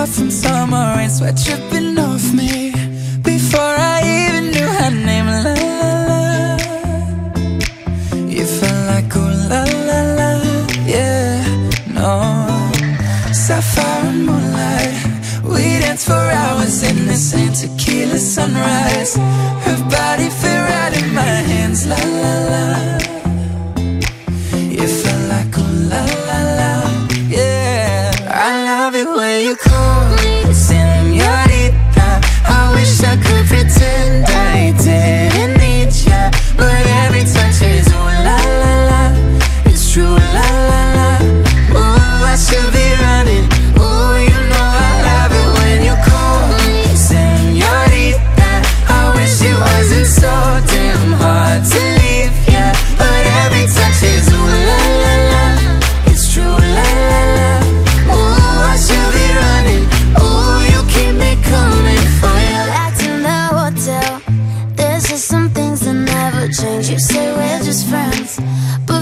caught some summer rain Sweat dripping off me. Before I even knew her name La la la. You felt like oh la la la Yeah, no. Sapphire and moonlight We danced for hours in the same tequila sunrise. Her body fit right in my hands La la la. you call me? change. You say we're just friends, but